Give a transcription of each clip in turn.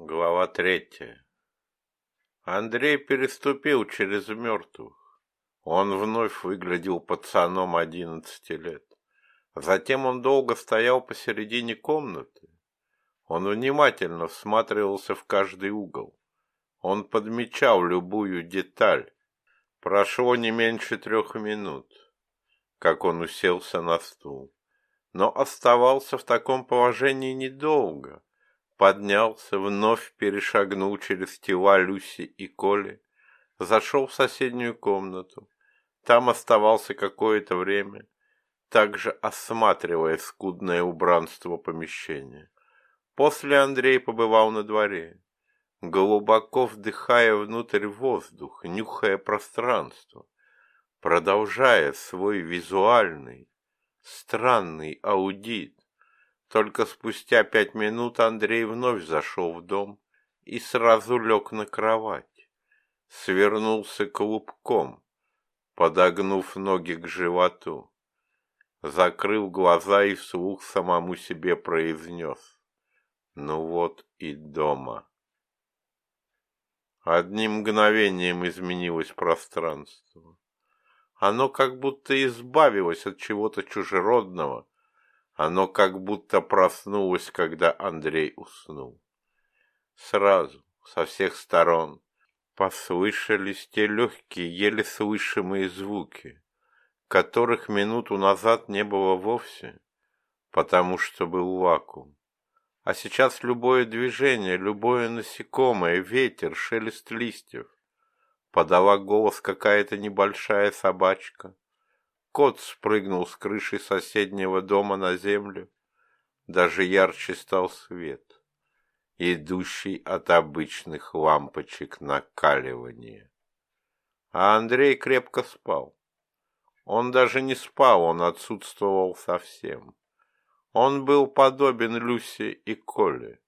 Глава третья. Андрей переступил через мертвых. Он вновь выглядел пацаном одиннадцати лет. Затем он долго стоял посередине комнаты. Он внимательно всматривался в каждый угол. Он подмечал любую деталь. Прошло не меньше трех минут, как он уселся на стул. Но оставался в таком положении недолго поднялся, вновь перешагнул через тела Люси и Коли, зашел в соседнюю комнату. Там оставался какое-то время, также осматривая скудное убранство помещения. После Андрей побывал на дворе, глубоко вдыхая внутрь воздух, нюхая пространство, продолжая свой визуальный, странный аудит, только спустя пять минут Андрей вновь зашел в дом и сразу лег на кровать. Свернулся клубком, подогнув ноги к животу. Закрыл глаза и вслух самому себе произнес. Ну вот и дома. Одним мгновением изменилось пространство. Оно как будто избавилось от чего-то чужеродного, оно как будто проснулось, когда Андрей уснул. Сразу, со всех сторон, послышались те легкие, еле слышимые звуки, которых минуту назад не было вовсе, потому что был вакуум. А сейчас любое движение, любое насекомое, ветер, шелест листьев, подала голос какая-то небольшая собачка, Кот спрыгнул с крыши соседнего дома на землю. Даже ярче стал свет, идущий от обычных лампочек накаливания. А Андрей крепко спал. Он даже не спал, он отсутствовал совсем. Он был подобен Люсе и Коле.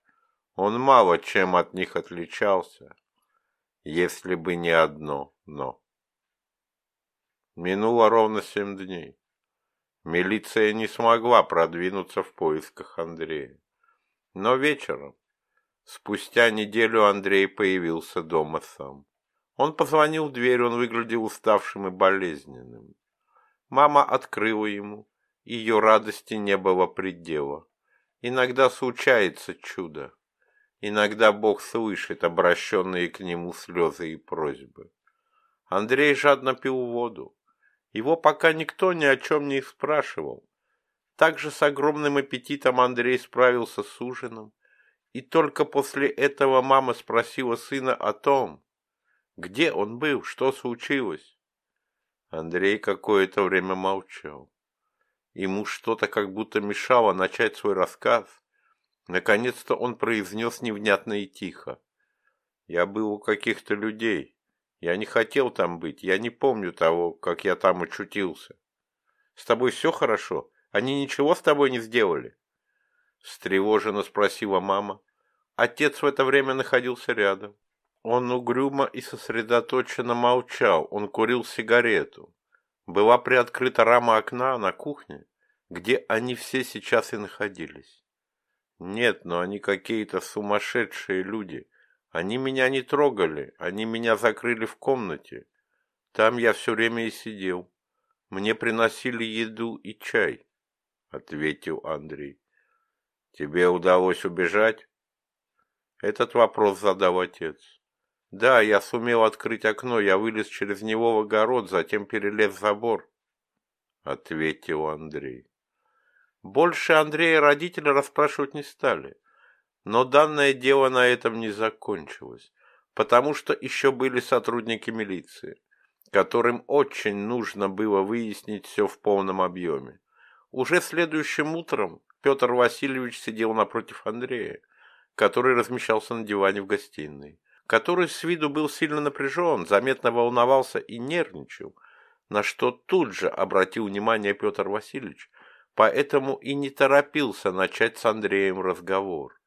Он мало чем от них отличался, если бы не одно «но». Минуло ровно семь дней. Милиция не смогла продвинуться в поисках Андрея. Но вечером, спустя неделю, Андрей появился дома сам. Он позвонил в дверь, он выглядел уставшим и болезненным. Мама открыла ему, ее радости не было предела. Иногда случается чудо. Иногда Бог слышит обращенные к нему слезы и просьбы. Андрей жадно пил воду. Его пока никто ни о чем не спрашивал. Также с огромным аппетитом Андрей справился с ужином, и только после этого мама спросила сына о том, где он был, что случилось. Андрей какое-то время молчал. Ему что-то как будто мешало начать свой рассказ. Наконец-то он произнес невнятно и тихо. «Я был у каких-то людей. Я не хотел там быть, я не помню того, как я там очутился. С тобой все хорошо? Они ничего с тобой не сделали? Встревоженно спросила мама. Отец в это время находился рядом. Он угрюмо и сосредоточенно молчал, он курил сигарету. Была приоткрыта рама окна на кухне, где они все сейчас и находились. Нет, но они какие-то сумасшедшие люди, они меня не трогали, они меня закрыли в комнате. Там я все время и сидел. Мне приносили еду и чай, — ответил Андрей. Тебе удалось убежать? Этот вопрос задал отец. Да, я сумел открыть окно, я вылез через него в огород, затем перелез забор, — ответил Андрей. Больше Андрея родители расспрашивать не стали. Но данное дело на этом не закончилось, потому что еще были сотрудники милиции, которым очень нужно было выяснить все в полном объеме. Уже следующим утром Петр Васильевич сидел напротив Андрея, который размещался на диване в гостиной, который с виду был сильно напряжен, заметно волновался и нервничал, на что тут же обратил внимание Петр Васильевич, поэтому и не торопился начать с Андреем разговор.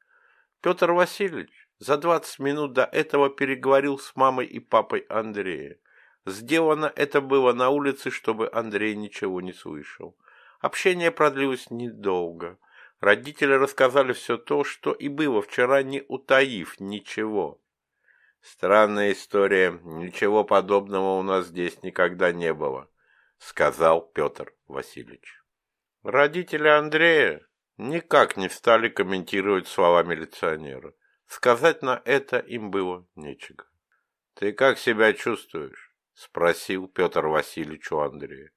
Петр Васильевич за двадцать минут до этого переговорил с мамой и папой Андрея. Сделано это было на улице, чтобы Андрей ничего не слышал. Общение продлилось недолго. Родители рассказали все то, что и было вчера, не утаив ничего. Странная история, ничего подобного у нас здесь никогда не было, сказал Петр Васильевич. Родители Андрея никак не стали комментировать слова милиционера. Сказать на это им было нечего. «Ты как себя чувствуешь?» — спросил Петр Васильевич у Андрея.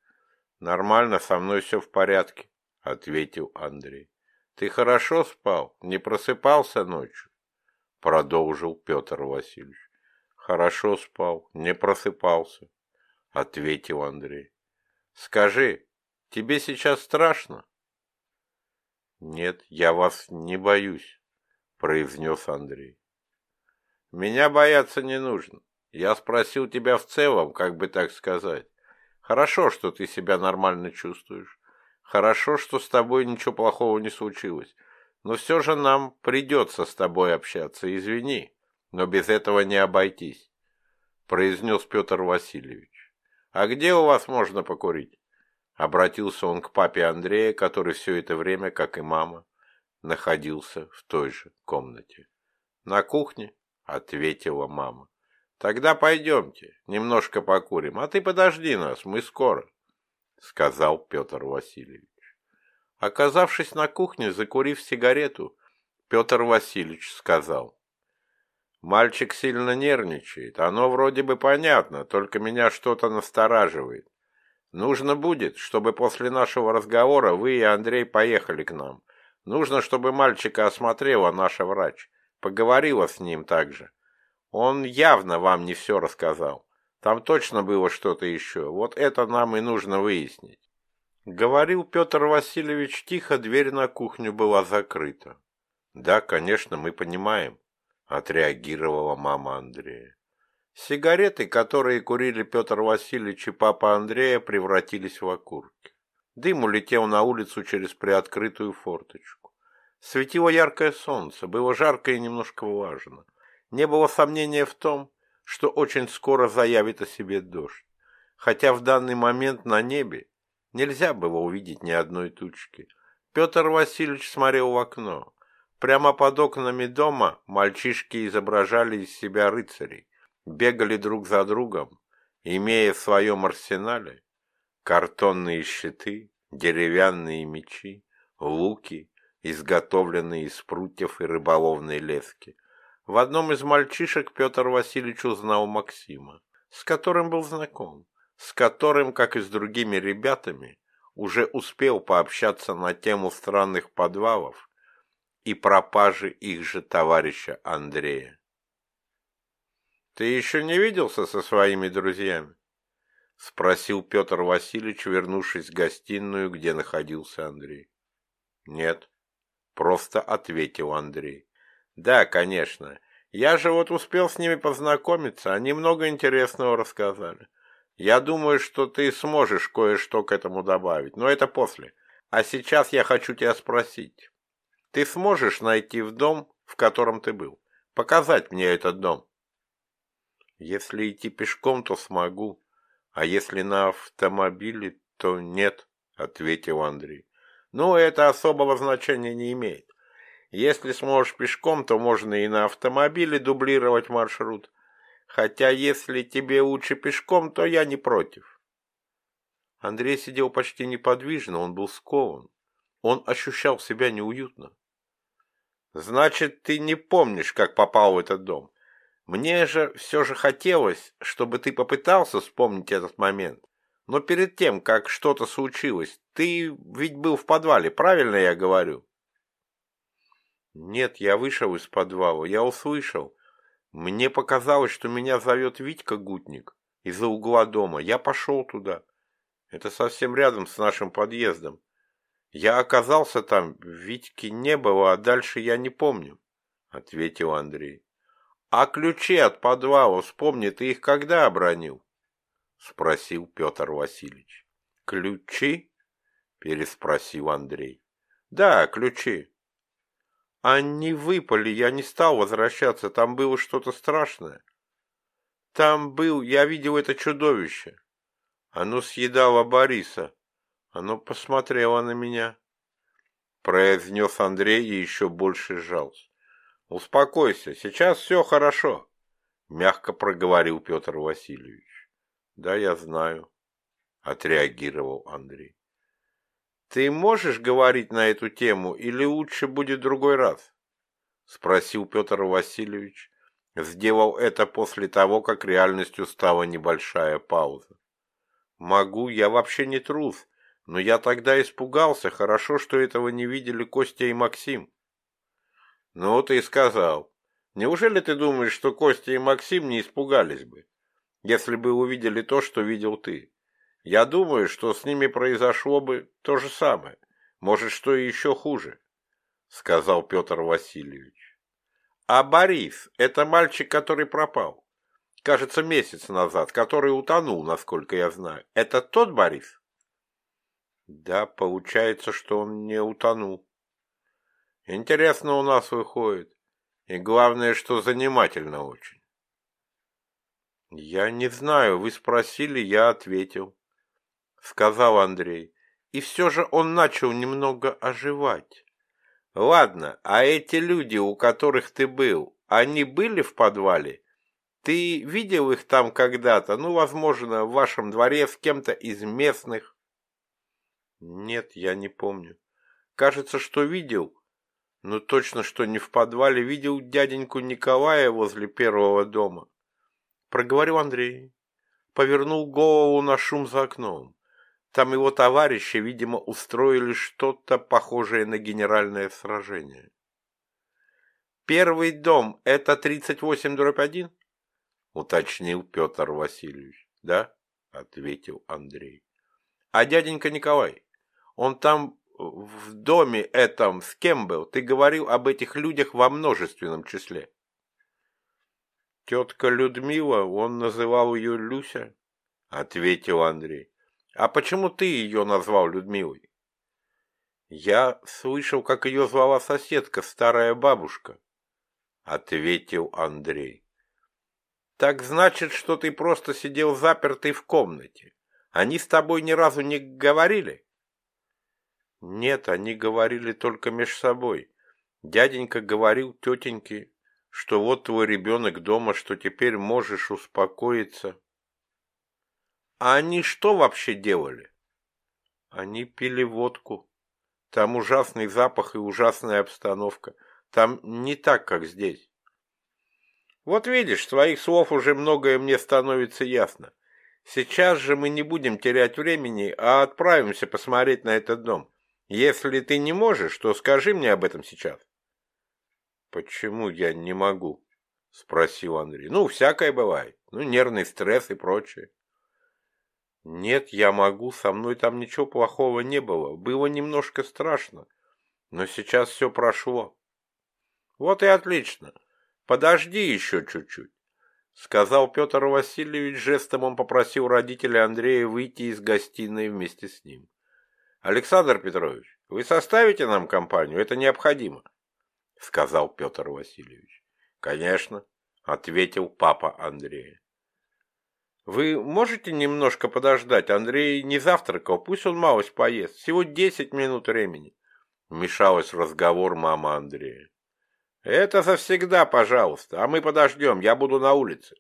«Нормально, со мной все в порядке», — ответил Андрей. «Ты хорошо спал? Не просыпался ночью?» — продолжил Петр Васильевич. «Хорошо спал, не просыпался», — ответил Андрей. «Скажи, тебе сейчас страшно?» «Нет, я вас не боюсь», — произнес Андрей. «Меня бояться не нужно. Я спросил тебя в целом, как бы так сказать. Хорошо, что ты себя нормально чувствуешь. Хорошо, что с тобой ничего плохого не случилось. Но все же нам придется с тобой общаться. Извини, но без этого не обойтись», — произнес Петр Васильевич. «А где у вас можно покурить?» Обратился он к папе Андрея, который все это время, как и мама, находился в той же комнате. «На кухне?» — ответила мама. «Тогда пойдемте, немножко покурим, а ты подожди нас, мы скоро», — сказал Петр Васильевич. Оказавшись на кухне, закурив сигарету, Петр Васильевич сказал. «Мальчик сильно нервничает, оно вроде бы понятно, только меня что-то настораживает. Нужно будет, чтобы после нашего разговора вы и Андрей поехали к нам. Нужно, чтобы мальчика осмотрела наша врач, поговорила с ним также. Он явно вам не все рассказал. Там точно было что-то еще. Вот это нам и нужно выяснить. Говорил Петр Васильевич тихо, дверь на кухню была закрыта. Да, конечно, мы понимаем, отреагировала мама Андрея. Сигареты, которые курили Петр Васильевич и папа Андрея, превратились в окурки. Дым улетел на улицу через приоткрытую форточку. Светило яркое солнце, было жарко и немножко влажно. Не было сомнения в том, что очень скоро заявит о себе дождь. Хотя в данный момент на небе нельзя было увидеть ни одной тучки. Петр Васильевич смотрел в окно. Прямо под окнами дома мальчишки изображали из себя рыцарей, бегали друг за другом, имея в своем арсенале картонные щиты, деревянные мечи, луки, изготовленные из прутьев и рыболовной лески. В одном из мальчишек Петр Васильевич узнал Максима, с которым был знаком, с которым, как и с другими ребятами, уже успел пообщаться на тему странных подвалов и пропажи их же товарища Андрея. «Ты еще не виделся со своими друзьями?» — спросил Петр Васильевич, вернувшись в гостиную, где находился Андрей. «Нет», — просто ответил Андрей. «Да, конечно. Я же вот успел с ними познакомиться, они много интересного рассказали. Я думаю, что ты сможешь кое-что к этому добавить, но это после. А сейчас я хочу тебя спросить. Ты сможешь найти в дом, в котором ты был? Показать мне этот дом?» «Если идти пешком, то смогу», а если на автомобиле, то нет, ответил Андрей. Ну, это особого значения не имеет. Если сможешь пешком, то можно и на автомобиле дублировать маршрут. Хотя если тебе лучше пешком, то я не против. Андрей сидел почти неподвижно, он был скован. Он ощущал себя неуютно. Значит, ты не помнишь, как попал в этот дом? Мне же все же хотелось, чтобы ты попытался вспомнить этот момент. Но перед тем, как что-то случилось, ты ведь был в подвале, правильно я говорю? Нет, я вышел из подвала, я услышал. Мне показалось, что меня зовет Витька Гутник из-за угла дома. Я пошел туда. Это совсем рядом с нашим подъездом. Я оказался там, Витьки не было, а дальше я не помню, — ответил Андрей. А ключи от подвала, вспомни, ты их когда обронил? Спросил Петр Васильевич. Ключи? Переспросил Андрей. Да, ключи. Они выпали, я не стал возвращаться, там было что-то страшное. Там был, я видел это чудовище. Оно съедало Бориса. Оно посмотрело на меня. произнес Андрей и еще больше сжался. Успокойся, сейчас все хорошо, мягко проговорил Петр Васильевич. Да, я знаю, отреагировал Андрей. Ты можешь говорить на эту тему или лучше будет другой раз? Спросил Петр Васильевич. Сделал это после того, как реальностью стала небольшая пауза. Могу, я вообще не трус, но я тогда испугался, хорошо, что этого не видели Костя и Максим. Ну, ты и сказал. Неужели ты думаешь, что Костя и Максим не испугались бы, если бы увидели то, что видел ты? Я думаю, что с ними произошло бы то же самое. Может, что и еще хуже, — сказал Петр Васильевич. А Борис — это мальчик, который пропал. Кажется, месяц назад, который утонул, насколько я знаю. Это тот Борис? Да, получается, что он не утонул. Интересно у нас выходит. И главное, что занимательно очень. Я не знаю, вы спросили, я ответил. Сказал Андрей. И все же он начал немного оживать. Ладно, а эти люди, у которых ты был, они были в подвале? Ты видел их там когда-то? Ну, возможно, в вашем дворе с кем-то из местных? Нет, я не помню. Кажется, что видел, но точно, что не в подвале, видел дяденьку Николая возле первого дома. Проговорил Андрей. Повернул голову на шум за окном. Там его товарищи, видимо, устроили что-то похожее на генеральное сражение. «Первый дом — это 38 дробь 1?» — уточнил Петр Васильевич. «Да?» — ответил Андрей. «А дяденька Николай?» Он там в доме этом с кем был? Ты говорил об этих людях во множественном числе. Тетка Людмила, он называл ее Люся, ответил Андрей. А почему ты ее назвал Людмилой? Я слышал, как ее звала соседка, старая бабушка, ответил Андрей. Так значит, что ты просто сидел запертый в комнате. Они с тобой ни разу не говорили? Нет, они говорили только меж собой. Дяденька говорил тетеньке, что вот твой ребенок дома, что теперь можешь успокоиться. А они что вообще делали? Они пили водку. Там ужасный запах и ужасная обстановка. Там не так, как здесь. Вот видишь, твоих слов уже многое мне становится ясно. Сейчас же мы не будем терять времени, а отправимся посмотреть на этот дом. Если ты не можешь, то скажи мне об этом сейчас. Почему я не могу? Спросил Андрей. Ну, всякое бывает. Ну, нервный стресс и прочее. Нет, я могу, со мной там ничего плохого не было. Было немножко страшно. Но сейчас все прошло. Вот и отлично. Подожди еще чуть-чуть. Сказал Петр Васильевич, жестом он попросил родителей Андрея выйти из гостиной вместе с ним. Александр Петрович, вы составите нам компанию? Это необходимо, сказал Петр Васильевич. Конечно, ответил папа Андрея. Вы можете немножко подождать? Андрей не завтракал, пусть он малость поест. Всего десять минут времени. Вмешалась в разговор мама Андрея. Это завсегда, пожалуйста, а мы подождем, я буду на улице,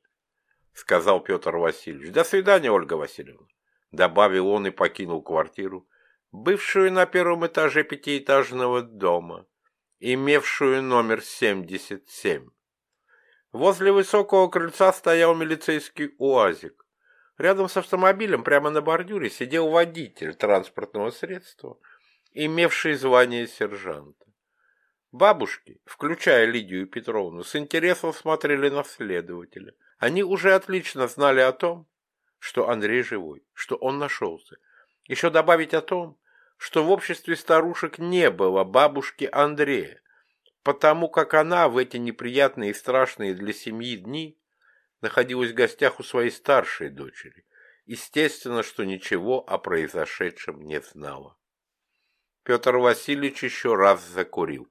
сказал Петр Васильевич. До свидания, Ольга Васильевна. Добавил он и покинул квартиру, бывшую на первом этаже пятиэтажного дома, имевшую номер 77. Возле высокого крыльца стоял милицейский уазик. Рядом с автомобилем, прямо на бордюре, сидел водитель транспортного средства, имевший звание сержанта. Бабушки, включая Лидию Петровну, с интересом смотрели на следователя. Они уже отлично знали о том, что Андрей живой, что он нашелся, еще добавить о том, что в обществе старушек не было бабушки Андрея, потому как она в эти неприятные и страшные для семьи дни находилась в гостях у своей старшей дочери. Естественно, что ничего о произошедшем не знала. Петр Васильевич еще раз закурил.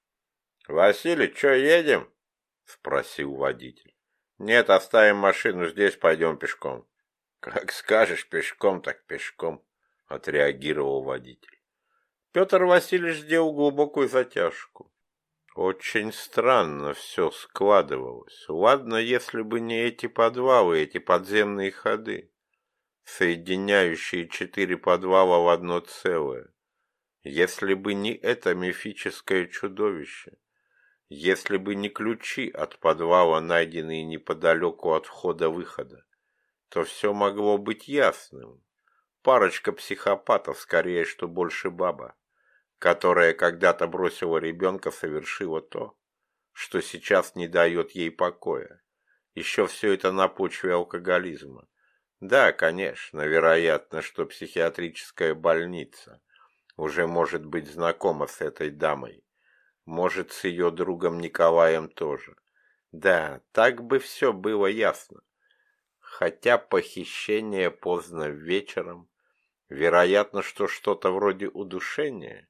— Василий, что, едем? — спросил водитель. — Нет, оставим машину здесь, пойдем пешком. Как скажешь, пешком так пешком, отреагировал водитель. Петр Васильевич сделал глубокую затяжку. Очень странно все складывалось. Ладно, если бы не эти подвалы, эти подземные ходы, соединяющие четыре подвала в одно целое. Если бы не это мифическое чудовище, если бы не ключи от подвала, найденные неподалеку от входа-выхода, то все могло быть ясным. Парочка психопатов, скорее, что больше баба которая когда-то бросила ребенка, совершила то, что сейчас не дает ей покоя. Еще все это на почве алкоголизма. Да, конечно, вероятно, что психиатрическая больница уже может быть знакома с этой дамой. Может, с ее другом Николаем тоже. Да, так бы все было ясно. Хотя похищение поздно вечером, вероятно, что что-то вроде удушения,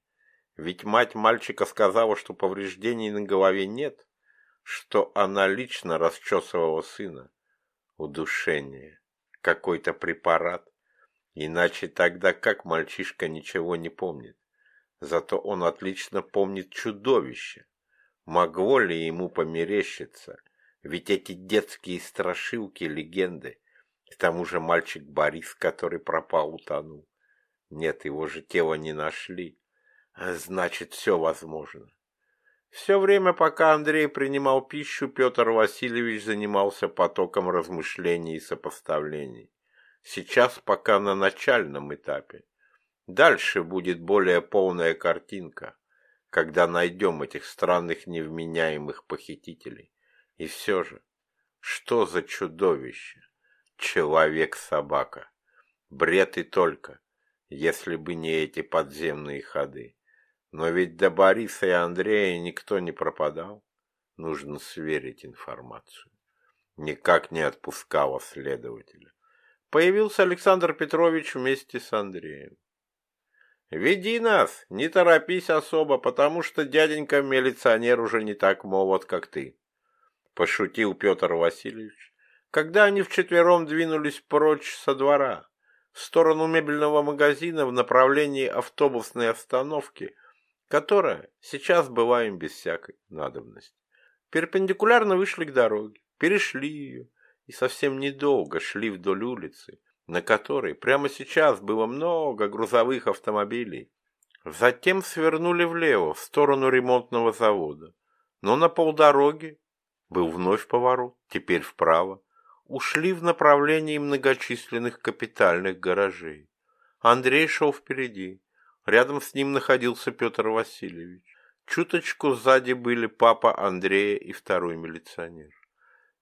ведь мать мальчика сказала, что повреждений на голове нет, что она лично расчесывала сына. Удушение. Какой-то препарат. Иначе тогда как мальчишка ничего не помнит? Зато он отлично помнит чудовище. Могло ли ему померещиться? Ведь эти детские страшилки, легенды. К тому же мальчик Борис, который пропал, утонул. Нет, его же тело не нашли. Значит, все возможно. Все время, пока Андрей принимал пищу, Петр Васильевич занимался потоком размышлений и сопоставлений. Сейчас пока на начальном этапе. Дальше будет более полная картинка, когда найдем этих странных невменяемых похитителей. И все же, что за чудовище? Человек-собака. Бред и только, если бы не эти подземные ходы. Но ведь до Бориса и Андрея никто не пропадал. Нужно сверить информацию. Никак не отпускала следователя. Появился Александр Петрович вместе с Андреем. «Веди нас, не торопись особо, потому что дяденька-милиционер уже не так молод, как ты», – пошутил Петр Васильевич, когда они вчетвером двинулись прочь со двора, в сторону мебельного магазина в направлении автобусной остановки – которая сейчас была им без всякой надобности. Перпендикулярно вышли к дороге, перешли ее и совсем недолго шли вдоль улицы, на которой прямо сейчас было много грузовых автомобилей. Затем свернули влево, в сторону ремонтного завода. Но на полдороги был вновь поворот, теперь вправо. Ушли в направлении многочисленных капитальных гаражей. Андрей шел впереди. Рядом с ним находился Петр Васильевич. Чуточку сзади были папа Андрея и второй милиционер.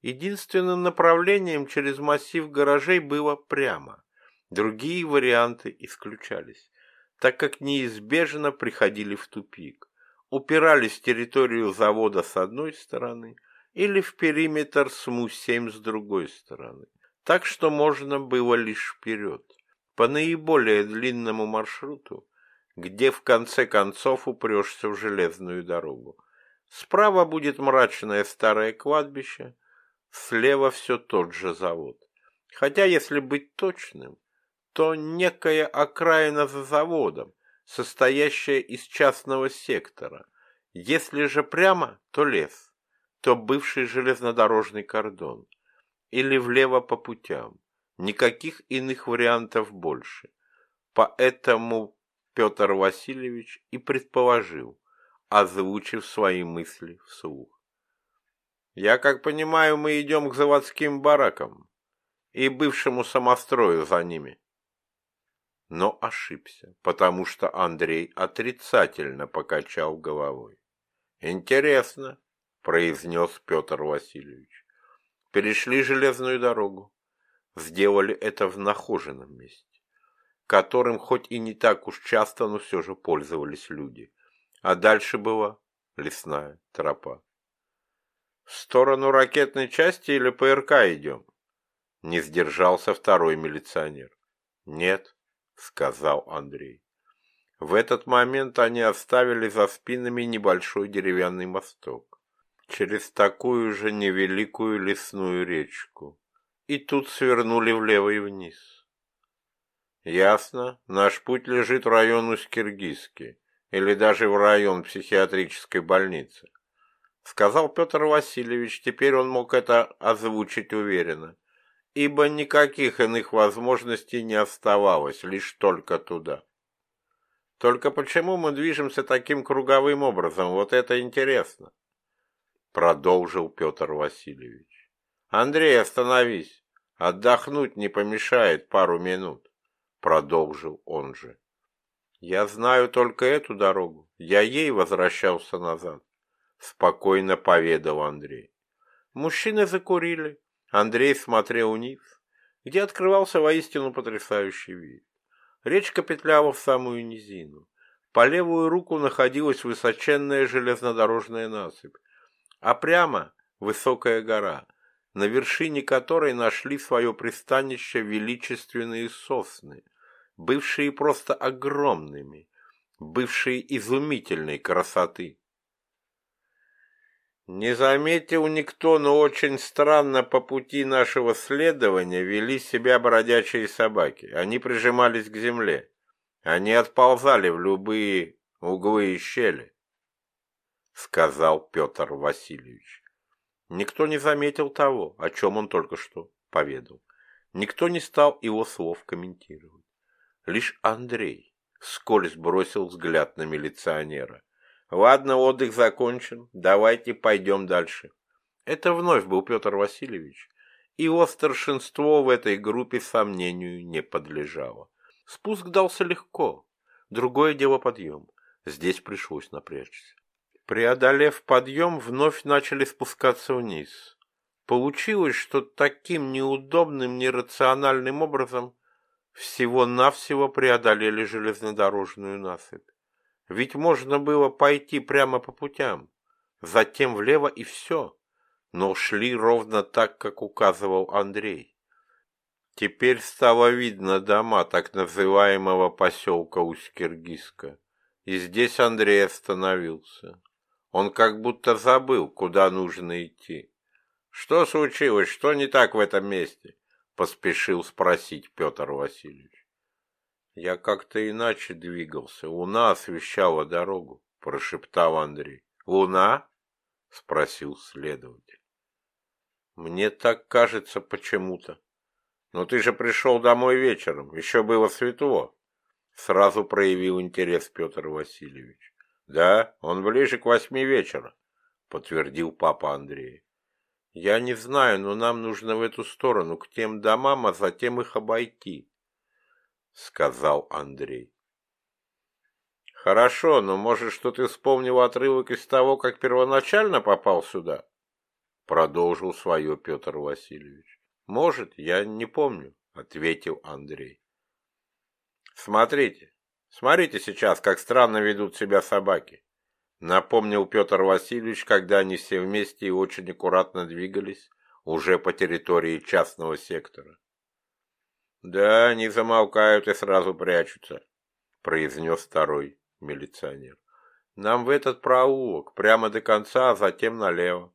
Единственным направлением через массив гаражей было прямо. Другие варианты исключались, так как неизбежно приходили в тупик. Упирались в территорию завода с одной стороны или в периметр СМУ-7 с другой стороны. Так что можно было лишь вперед. По наиболее длинному маршруту где в конце концов упрешься в железную дорогу. Справа будет мрачное старое кладбище, слева все тот же завод. Хотя, если быть точным, то некая окраина за заводом, состоящая из частного сектора. Если же прямо, то лес, то бывший железнодорожный кордон. Или влево по путям. Никаких иных вариантов больше. Поэтому Петр Васильевич и предположил, озвучив свои мысли вслух. «Я, как понимаю, мы идем к заводским баракам и бывшему самострою за ними». Но ошибся, потому что Андрей отрицательно покачал головой. «Интересно», — произнес Петр Васильевич. «Перешли железную дорогу. Сделали это в нахоженном месте которым хоть и не так уж часто, но все же пользовались люди. А дальше была лесная тропа. В сторону ракетной части или ПРК идем? Не сдержался второй милиционер. Нет, сказал Андрей. В этот момент они оставили за спинами небольшой деревянный мосток через такую же невеликую лесную речку. И тут свернули влево и вниз. Ясно. Наш путь лежит в район Усть-Киргизский. или даже в район психиатрической больницы. Сказал Петр Васильевич, теперь он мог это озвучить уверенно, ибо никаких иных возможностей не оставалось, лишь только туда. Только почему мы движемся таким круговым образом, вот это интересно. Продолжил Петр Васильевич. Андрей, остановись. Отдохнуть не помешает пару минут. Продолжил он же. Я знаю только эту дорогу. Я ей возвращался назад. Спокойно поведал Андрей. Мужчины закурили. Андрей смотрел вниз, где открывался воистину потрясающий вид. Речка петляла в самую низину. По левую руку находилась высоченная железнодорожная насыпь, а прямо высокая гора, на вершине которой нашли свое пристанище величественные сосны, бывшие просто огромными, бывшие изумительной красоты. Не заметил никто, но очень странно по пути нашего следования вели себя бродячие собаки. Они прижимались к земле. Они отползали в любые углы и щели, — сказал Петр Васильевич. Никто не заметил того, о чем он только что поведал. Никто не стал его слов комментировать. Лишь Андрей вскользь бросил взгляд на милиционера. Ладно, отдых закончен, давайте пойдем дальше. Это вновь был Петр Васильевич. Его старшинство в этой группе сомнению не подлежало. Спуск дался легко. Другое дело подъем. Здесь пришлось напрячься. Преодолев подъем, вновь начали спускаться вниз. Получилось, что таким неудобным, нерациональным образом всего-навсего преодолели железнодорожную насыпь. Ведь можно было пойти прямо по путям, затем влево и все, но шли ровно так, как указывал Андрей. Теперь стало видно дома так называемого поселка Усть-Киргизска, и здесь Андрей остановился. Он как будто забыл, куда нужно идти. «Что случилось? Что не так в этом месте?» — поспешил спросить Петр Васильевич. Я как-то иначе двигался. Луна освещала дорогу, прошептал Андрей. Луна? спросил следователь. Мне так кажется почему-то. Но ты же пришел домой вечером, еще было светло. Сразу проявил интерес Петр Васильевич. Да, он ближе к восьми вечера, подтвердил папа Андрей. Я не знаю, но нам нужно в эту сторону, к тем домам, а затем их обойти. — сказал Андрей. «Хорошо, но, может, что ты вспомнил отрывок из того, как первоначально попал сюда?» Продолжил свое Петр Васильевич. «Может, я не помню», — ответил Андрей. «Смотрите, смотрите сейчас, как странно ведут себя собаки», — напомнил Петр Васильевич, когда они все вместе и очень аккуратно двигались уже по территории частного сектора. Да, они замолкают и сразу прячутся, произнес второй милиционер. Нам в этот проулок, прямо до конца, а затем налево,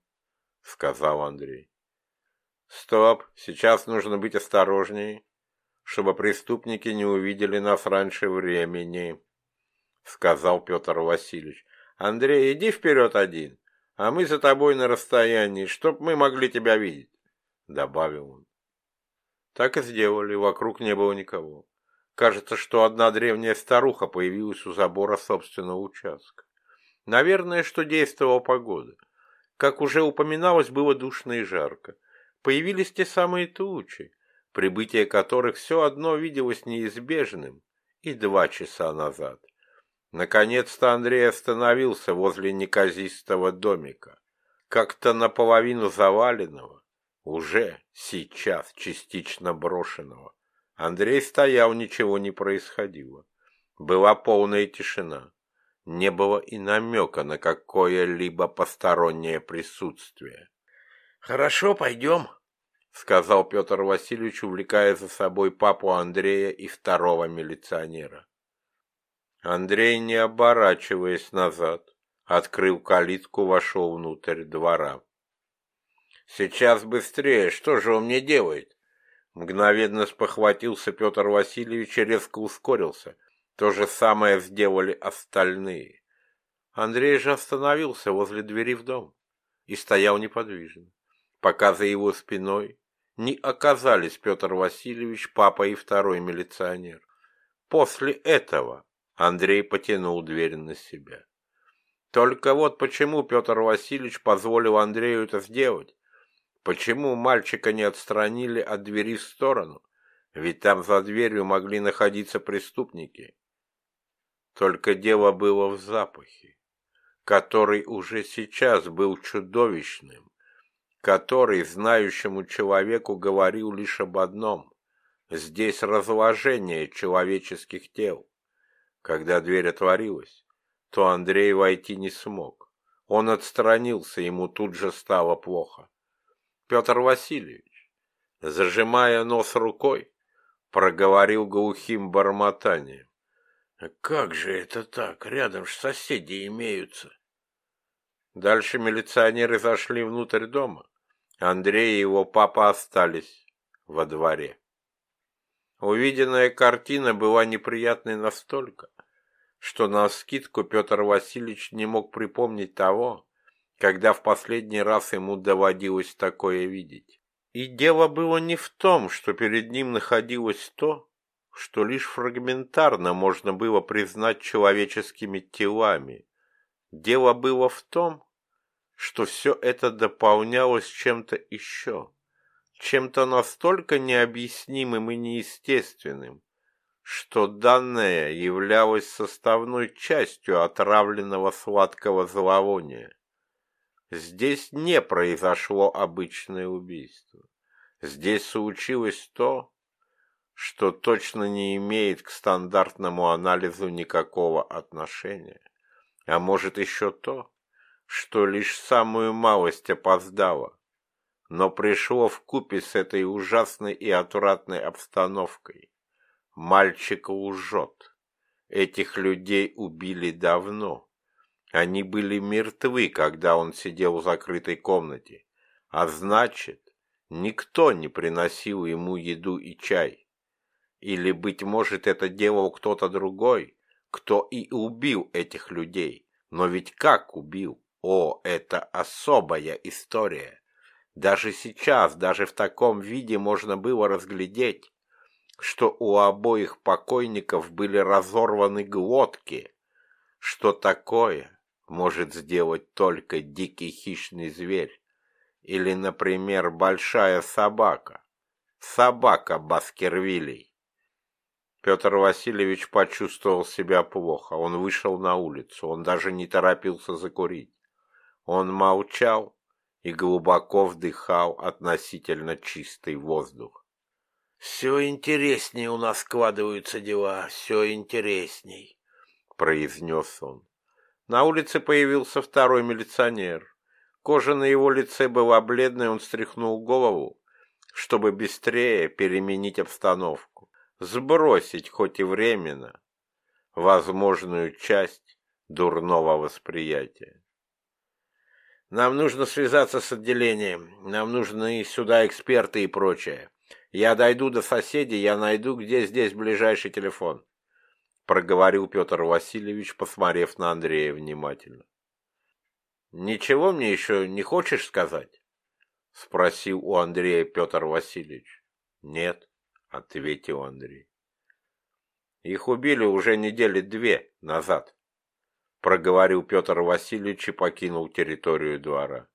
сказал Андрей. Стоп, сейчас нужно быть осторожнее, чтобы преступники не увидели нас раньше времени, сказал Петр Васильевич. Андрей, иди вперед один, а мы за тобой на расстоянии, чтоб мы могли тебя видеть, добавил он. Так и сделали, вокруг не было никого. Кажется, что одна древняя старуха появилась у забора собственного участка. Наверное, что действовала погода. Как уже упоминалось, было душно и жарко. Появились те самые тучи, прибытие которых все одно виделось неизбежным и два часа назад. Наконец-то Андрей остановился возле неказистого домика, как-то наполовину заваленного, уже сейчас частично брошенного. Андрей стоял, ничего не происходило. Была полная тишина. Не было и намека на какое-либо постороннее присутствие. «Хорошо, пойдем», — сказал Петр Васильевич, увлекая за собой папу Андрея и второго милиционера. Андрей, не оборачиваясь назад, открыл калитку, вошел внутрь двора. Сейчас быстрее, что же он мне делает? Мгновенно спохватился Петр Васильевич и резко ускорился, То же самое сделали остальные. Андрей же остановился возле двери в дом и стоял неподвижно, пока за его спиной не оказались Петр Васильевич, папа и второй милиционер. После этого Андрей потянул дверь на себя. Только вот почему Петр Васильевич позволил Андрею это сделать? Почему мальчика не отстранили от двери в сторону? Ведь там за дверью могли находиться преступники. Только дело было в запахе, который уже сейчас был чудовищным, который знающему человеку говорил лишь об одном – здесь разложение человеческих тел. Когда дверь отворилась, то Андрей войти не смог. Он отстранился, ему тут же стало плохо. Петр Васильевич, зажимая нос рукой, проговорил глухим бормотанием. «Как же это так? Рядом ж соседи имеются». Дальше милиционеры зашли внутрь дома. Андрей и его папа остались во дворе. Увиденная картина была неприятной настолько, что на скидку Петр Васильевич не мог припомнить того, когда в последний раз ему доводилось такое видеть. И дело было не в том, что перед ним находилось то, что лишь фрагментарно можно было признать человеческими телами. Дело было в том, что все это дополнялось чем-то еще, чем-то настолько необъяснимым и неестественным, что данное являлось составной частью отравленного сладкого зловония. Здесь не произошло обычное убийство. Здесь случилось то, что точно не имеет к стандартному анализу никакого отношения. А может еще то, что лишь самую малость опоздало, но пришло в купе с этой ужасной и отвратной обстановкой. Мальчик лжет. Этих людей убили давно. Они были мертвы, когда он сидел в закрытой комнате. А значит, никто не приносил ему еду и чай. Или, быть может, это делал кто-то другой, кто и убил этих людей. Но ведь как убил? О, это особая история. Даже сейчас, даже в таком виде можно было разглядеть, что у обоих покойников были разорваны глотки. Что такое может сделать только дикий хищный зверь? Или, например, большая собака? Собака Баскервилей. Петр Васильевич почувствовал себя плохо. Он вышел на улицу. Он даже не торопился закурить. Он молчал и глубоко вдыхал относительно чистый воздух. «Все интереснее у нас складываются дела, все интересней», — произнес он. На улице появился второй милиционер. Кожа на его лице была бледной, он стряхнул голову, чтобы быстрее переменить обстановку, сбросить хоть и временно возможную часть дурного восприятия. Нам нужно связаться с отделением, нам нужны сюда эксперты и прочее. Я дойду до соседей, я найду, где здесь ближайший телефон. Проговорил Петр Васильевич, посмотрев на Андрея внимательно. Ничего мне еще не хочешь сказать? Спросил у Андрея Петр Васильевич. Нет, ответил Андрей. Их убили уже недели две назад, проговорил Петр Васильевич и покинул территорию двора.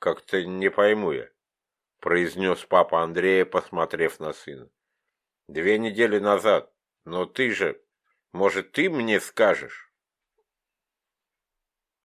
Как-то не пойму я, произнес папа Андрея, посмотрев на сына. Две недели назад. Но ты же... Может, ты мне скажешь?